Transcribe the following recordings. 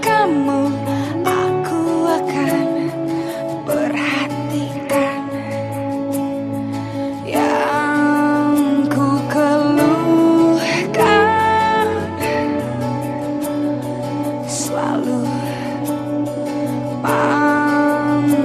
kamu aku akan perhatikan yang ku keluhkan. Selalu pantasnya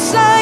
side.